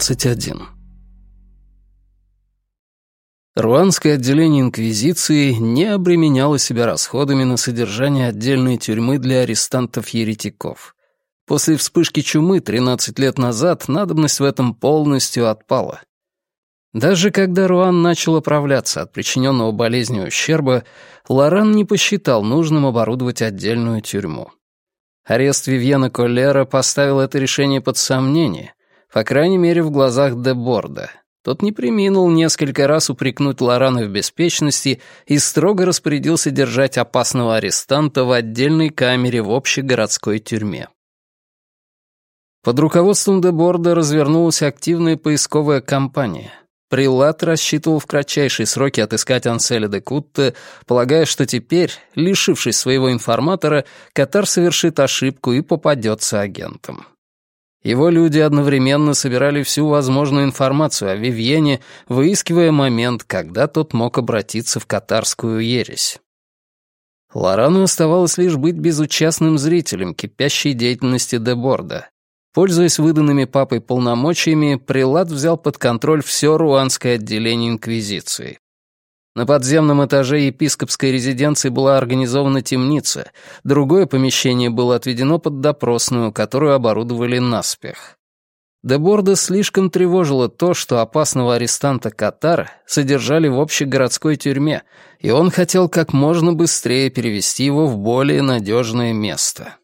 21. Руанское отделение Инквизиции не обременяло себя расходами на содержание отдельной тюрьмы для арестантов-еретиков. После вспышки чумы 13 лет назад надобность в этом полностью отпала. Даже когда Руан начал оправляться от причиненного болезнью ущерба, Лоран не посчитал нужным оборудовать отдельную тюрьму. Арест Вивьена Коллера поставил это решение под сомнение, по крайней мере, в глазах Деборда. Тот не приминул несколько раз упрекнуть Лорана в беспечности и строго распорядился держать опасного арестанта в отдельной камере в общей городской тюрьме. Под руководством Деборда развернулась активная поисковая кампания. Прилат рассчитывал в кратчайшие сроки отыскать Анселя де Кутте, полагая, что теперь, лишившись своего информатора, Катар совершит ошибку и попадется агентом. Его люди одновременно собирали всю возможную информацию о Вивьене, выискивая момент, когда тот мог обратиться в катарскую ересь. Лорану оставалось лишь быть безучастным зрителем кипящей деятельности Деборда, Пользуясь выданными папой полномочиями, прилад взял под контроль все руанское отделение Инквизиции. На подземном этаже епископской резиденции была организована темница, другое помещение было отведено под допросную, которую оборудовали наспех. Деборда слишком тревожило то, что опасного арестанта Катара содержали в общегородской тюрьме, и он хотел как можно быстрее перевести его в более надежное место.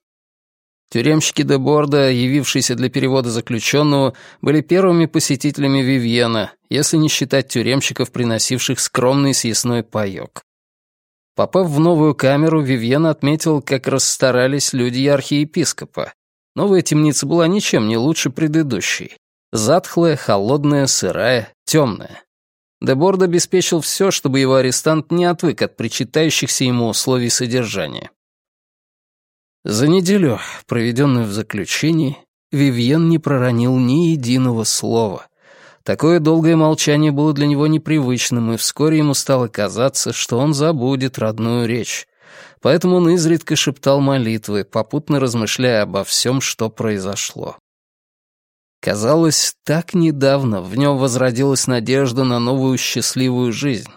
Тюремщики де Борда, явившиеся для перевода заключенного, были первыми посетителями Вивьена, если не считать тюремщиков, приносивших скромный съестной паёк. Попав в новую камеру, Вивьен отметил, как расстарались люди архиепископа. Новая темница была ничем не лучше предыдущей. Затхлая, холодная, сырая, темная. Деборд обеспечил все, чтобы его арестант не отвык от причитающихся ему условий содержания. За неделю, проведенную в заключении, Вивьен не проронил ни единого слова. Такое долгое молчание было для него непривычным, и вскоре ему стало казаться, что он забудет родную речь. Поэтому он изредка шептал молитвы, попутно размышляя обо всем, что произошло. Казалось, так недавно в нем возродилась надежда на новую счастливую жизнь.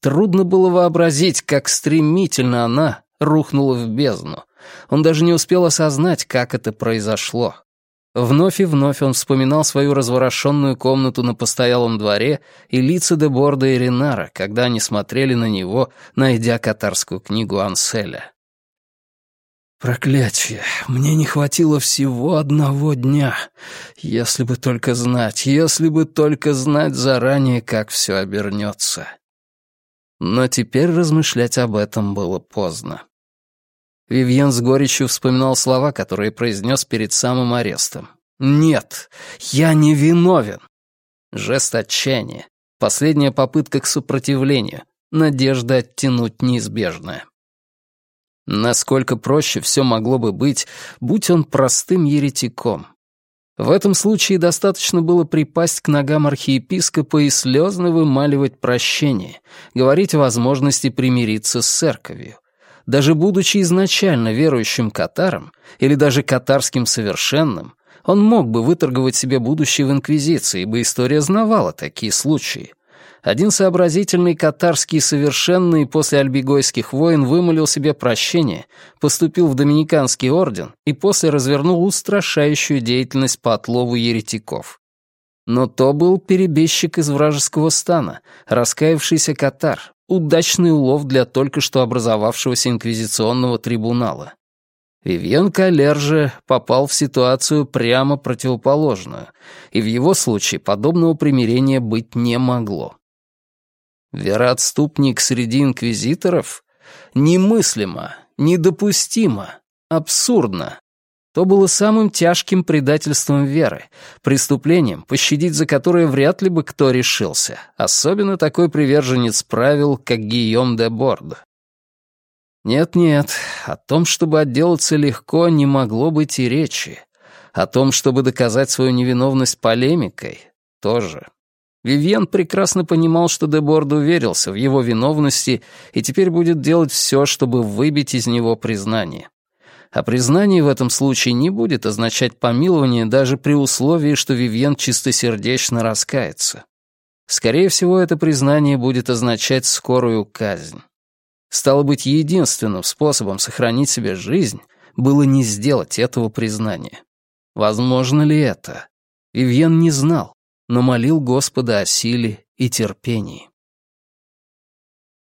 Трудно было вообразить, как стремительно она рухнула в бездну — он даже не успел осознать, как это произошло. Вновь и вновь он вспоминал свою разворошенную комнату на постоялом дворе и лица де Борда и Ренара, когда они смотрели на него, найдя катарскую книгу Анселя. «Проклятие! Мне не хватило всего одного дня. Если бы только знать, если бы только знать заранее, как все обернется». Но теперь размышлять об этом было поздно. Вивьен с горечью вспоминал слова, которые произнес перед самым арестом. «Нет, я не виновен!» Жест отчаяния, последняя попытка к сопротивлению, надежда оттянуть неизбежное. Насколько проще все могло бы быть, будь он простым еретиком. В этом случае достаточно было припасть к ногам архиепископа и слезно вымаливать прощение, говорить о возможности примириться с церковью даже будучи изначально верующим катаром или даже катарским совершенным, он мог бы выторговать себе будущее в Инквизиции, ибо история знавала такие случаи. Один сообразительный катарский совершенный после альбигойских войн вымолил себе прощение, поступил в Доминиканский орден и после развернул устрашающую деятельность по отлову еретиков. Но то был перебежчик из вражеского стана, раскаявшийся катар, Удачный улов для только что образовавшегося инквизиционного трибунала. Вивьен Калер же попал в ситуацию прямо противоположную, и в его случае подобного примирения быть не могло. Вероотступник среди инквизиторов? Немыслимо, недопустимо, абсурдно то было самым тяжким предательством веры, преступлением, пощадить за которое вряд ли бы кто решился, особенно такой приверженец правил, как Гийом де Бордо. Нет-нет, о том, чтобы отделаться легко, не могло быть и речи. О том, чтобы доказать свою невиновность полемикой, тоже. Вивьен прекрасно понимал, что де Борд уверился в его виновности и теперь будет делать все, чтобы выбить из него признание. А признание в этом случае не будет означать помилование даже при условии, что Вивьен чистосердечно раскается. Скорее всего, это признание будет означать скорую казнь. Стало быть, единственным способом сохранить себе жизнь было не сделать этого признания. Возможно ли это? Вивьен не знал, но молил Господа о силе и терпении.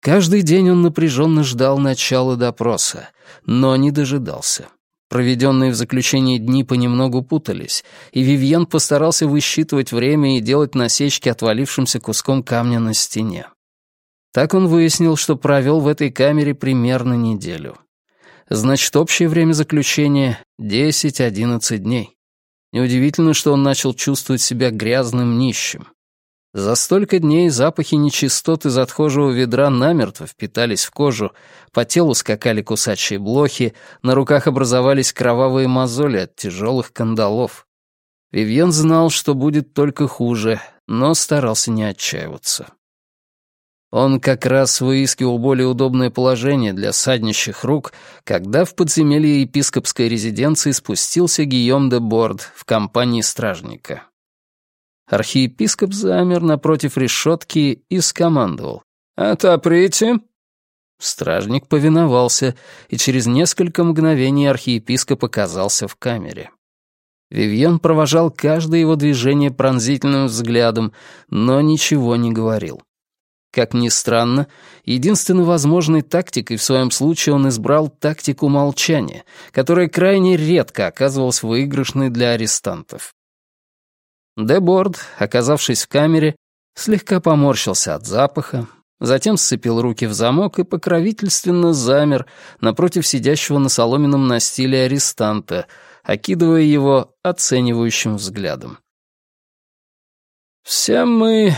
Каждый день он напряженно ждал начала допроса, но не дожидался. Проведенные в заключении дни понемногу путались, и Вивьен постарался высчитывать время и делать насечки отвалившимся куском камня на стене. Так он выяснил, что провел в этой камере примерно неделю. Значит, общее время заключения — 10-11 дней. Неудивительно, что он начал чувствовать себя грязным нищим. За столько дней запахи нечистот из отхожего ведра намертво впитались в кожу, по телу скакали кусачие блохи, на руках образовались кровавые мозоли от тяжелых кандалов. Вивьен знал, что будет только хуже, но старался не отчаиваться. Он как раз выискивал более удобное положение для саднищих рук, когда в подземелье епископской резиденции спустился Гийом де Борд в компании стражника. Архиепископ замер напротив решетки и скомандовал. «Отоприте!» Стражник повиновался, и через несколько мгновений архиепископ оказался в камере. Вивьен провожал каждое его движение пронзительным взглядом, но ничего не говорил. Как ни странно, единственно возможной тактикой в своем случае он избрал тактику молчания, которая крайне редко оказывалась выигрышной для арестантов. Деборд, оказавшись в камере, слегка поморщился от запаха, затем сцепил руки в замок и покровительственно замер напротив сидящего на соломенном настиле арестанта, окидывая его оценивающим взглядом. «Все мы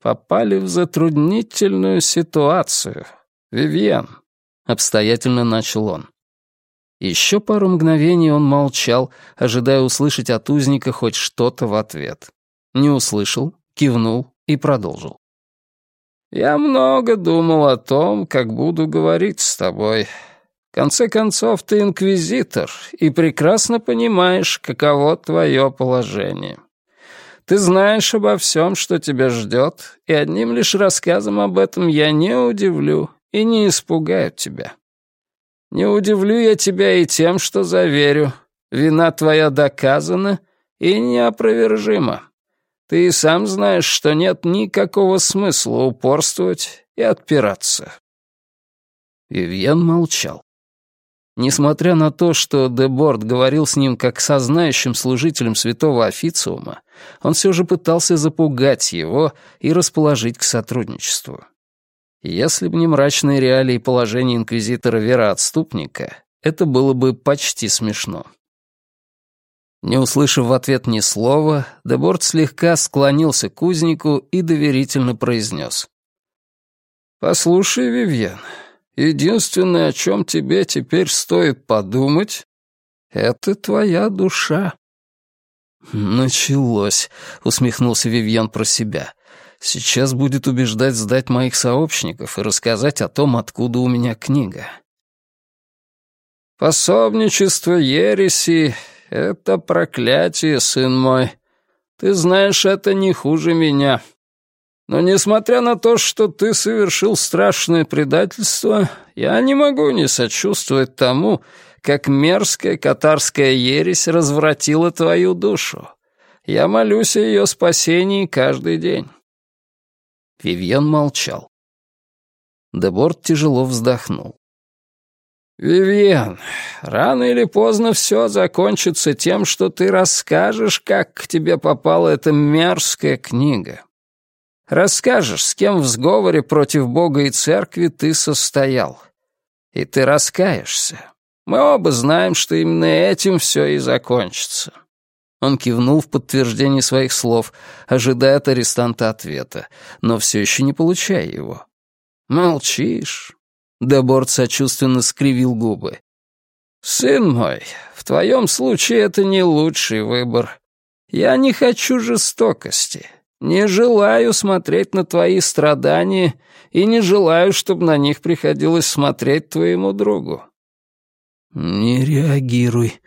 попали в затруднительную ситуацию, Вивьен», — обстоятельно начал он. Еще пару мгновений он молчал, ожидая услышать от узника хоть что-то в ответ. Не услышал, кивнул и продолжил. «Я много думал о том, как буду говорить с тобой. В конце концов, ты инквизитор и прекрасно понимаешь, каково твое положение. Ты знаешь обо всем, что тебя ждет, и одним лишь рассказом об этом я не удивлю и не испугаю тебя. Не удивлю я тебя и тем, что заверю. Вина твоя доказана и неопровержима. Ты и сам знаешь, что нет никакого смысла упорствовать и отпираться». Вивьен молчал. Несмотря на то, что Деборд говорил с ним как со знающим служителем святого официума, он все же пытался запугать его и расположить к сотрудничеству. Если бы не мрачные реалии положения инквизитора-вероотступника, это было бы почти смешно. Не услышав в ответ ни слова, Деборт слегка склонился к узнику и доверительно произнес. «Послушай, Вивьен, единственное, о чем тебе теперь стоит подумать, это твоя душа». «Началось», — усмехнулся Вивьен про себя. Сейчас будет убеждать сдать моих сообщников и рассказать о том, откуда у меня книга. «Пособничество ереси — это проклятие, сын мой. Ты знаешь, это не хуже меня. Но несмотря на то, что ты совершил страшное предательство, я не могу не сочувствовать тому, как мерзкая катарская ересь развратила твою душу. Я молюсь о ее спасении каждый день. Вивьен молчал. Деборт тяжело вздохнул. «Вивьен, рано или поздно все закончится тем, что ты расскажешь, как к тебе попала эта мерзкая книга. Расскажешь, с кем в сговоре против Бога и Церкви ты состоял. И ты раскаешься. Мы оба знаем, что именно этим все и закончится. Он кивнул в подтверждение своих слов, ожидая от арестанта ответа, но все еще не получая его. «Молчишь?» Деборт сочувственно скривил губы. «Сын мой, в твоем случае это не лучший выбор. Я не хочу жестокости, не желаю смотреть на твои страдания и не желаю, чтобы на них приходилось смотреть твоему другу. «Не реагируй,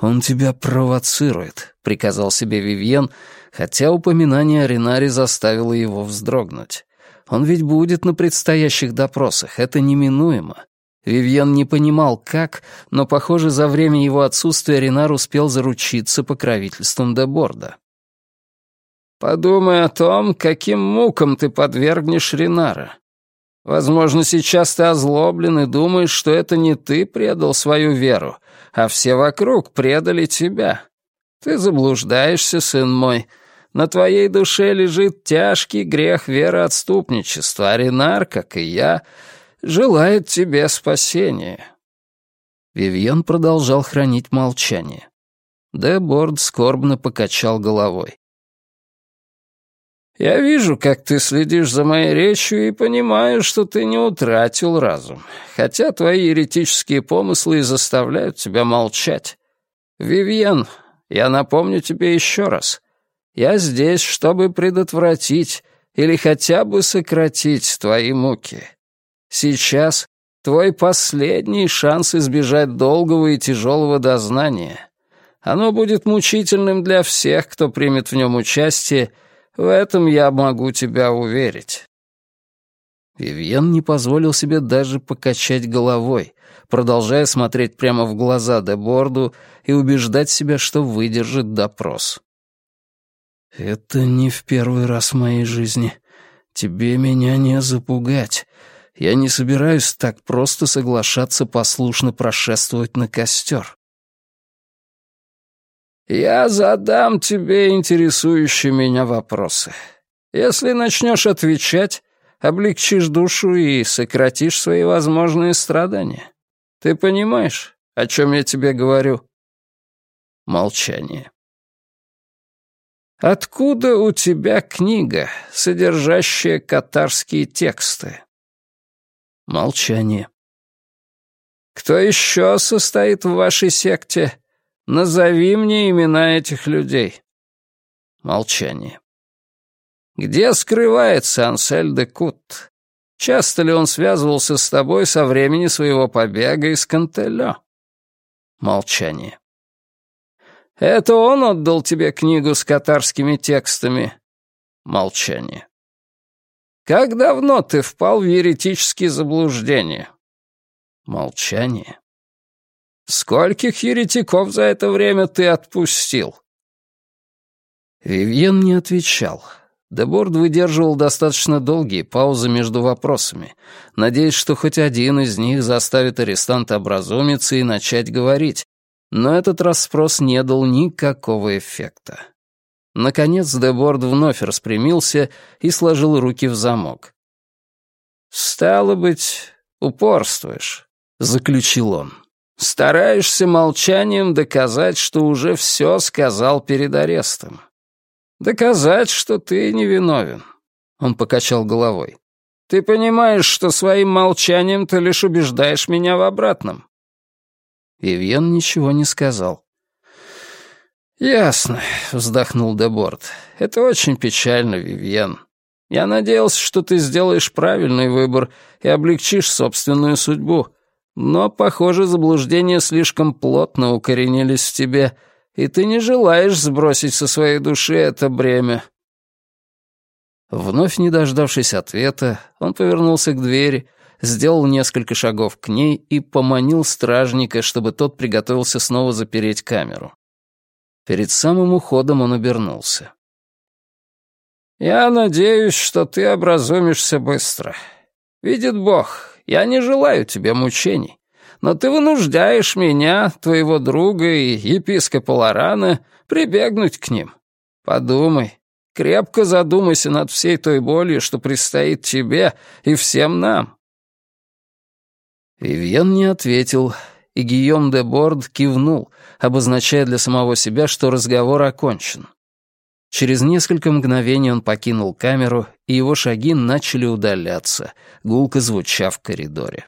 он тебя провоцирует», — приказал себе Вивьен, хотя упоминание о Ренаре заставило его вздрогнуть. Он ведь будет на предстоящих допросах, это неминуемо. Вивьен не понимал, как, но, похоже, за время его отсутствия Ренар успел заручиться покровительством Деборда. «Подумай о том, каким мукам ты подвергнешь Ренара. Возможно, сейчас ты озлоблен и думаешь, что это не ты предал свою веру, а все вокруг предали тебя. Ты заблуждаешься, сын мой. На твоей душе лежит тяжкий грех вероотступничества, а Ренар, как и я, — желает тебе спасения». Вивьен продолжал хранить молчание. Деборд скорбно покачал головой. «Я вижу, как ты следишь за моей речью и понимаю, что ты не утратил разум, хотя твои еретические помыслы и заставляют тебя молчать. Вивьен, я напомню тебе еще раз. Я здесь, чтобы предотвратить или хотя бы сократить твои муки. Сейчас твой последний шанс избежать долгого и тяжелого дознания. Оно будет мучительным для всех, кто примет в нем участие, в этом я могу тебя уверить». Вивьен не позволил себе даже покачать головой, продолжая смотреть прямо в глаза Деборду и убеждать себя, что выдержит допрос. «Это не в первый раз в моей жизни. Тебе меня не запугать. Я не собираюсь так просто соглашаться послушно прошествовать на костер. Я задам тебе интересующие меня вопросы. Если начнешь отвечать, облегчишь душу и сократишь свои возможные страдания. Ты понимаешь, о чем я тебе говорю? Молчание. Откуда у тебя книга, содержащая катарские тексты? Молчание. «Кто еще состоит в вашей секте? Назови мне имена этих людей». Молчание. «Где скрывается Ансель де Кут? Часто ли он связывался с тобой со времени своего побега из Кантелё?» Молчание. «Это он отдал тебе книгу с катарскими текстами?» Молчание. Как давно ты впал в еретические заблуждения?» Молчание. «Скольких еретиков за это время ты отпустил?» Вивьен не отвечал. Деборд выдерживал достаточно долгие паузы между вопросами, надеясь, что хоть один из них заставит арестанта образумиться и начать говорить, но этот расспрос не дал никакого эффекта. Наконец Деборд вновь распрямился и сложил руки в замок. «Стало быть, упорствуешь», — заключил он. «Стараешься молчанием доказать, что уже все сказал перед арестом. Доказать, что ты невиновен». Он покачал головой. «Ты понимаешь, что своим молчанием ты лишь убеждаешь меня в обратном». Вивьен ничего не сказал. «Ясно», — вздохнул Деборд. «Это очень печально, Вивьен. Я надеялся, что ты сделаешь правильный выбор и облегчишь собственную судьбу. Но, похоже, заблуждения слишком плотно укоренились в тебе, и ты не желаешь сбросить со своей души это бремя». Вновь не дождавшись ответа, он повернулся к двери, сделал несколько шагов к ней и поманил стражника, чтобы тот приготовился снова запереть камеру. Перед самым уходом он обернулся. «Я надеюсь, что ты образумишься быстро. Видит Бог, я не желаю тебе мучений, но ты вынуждаешь меня, твоего друга и епископа Лорана, прибегнуть к ним. Подумай, крепко задумайся над всей той болью, что предстоит тебе и всем нам». Вивьен не ответил, и Гийом де Борд кивнул, обозначая для самого себя, что разговор окончен. Через несколько мгновений он покинул камеру, и его шаги начали удаляться, гулко звуча в коридоре.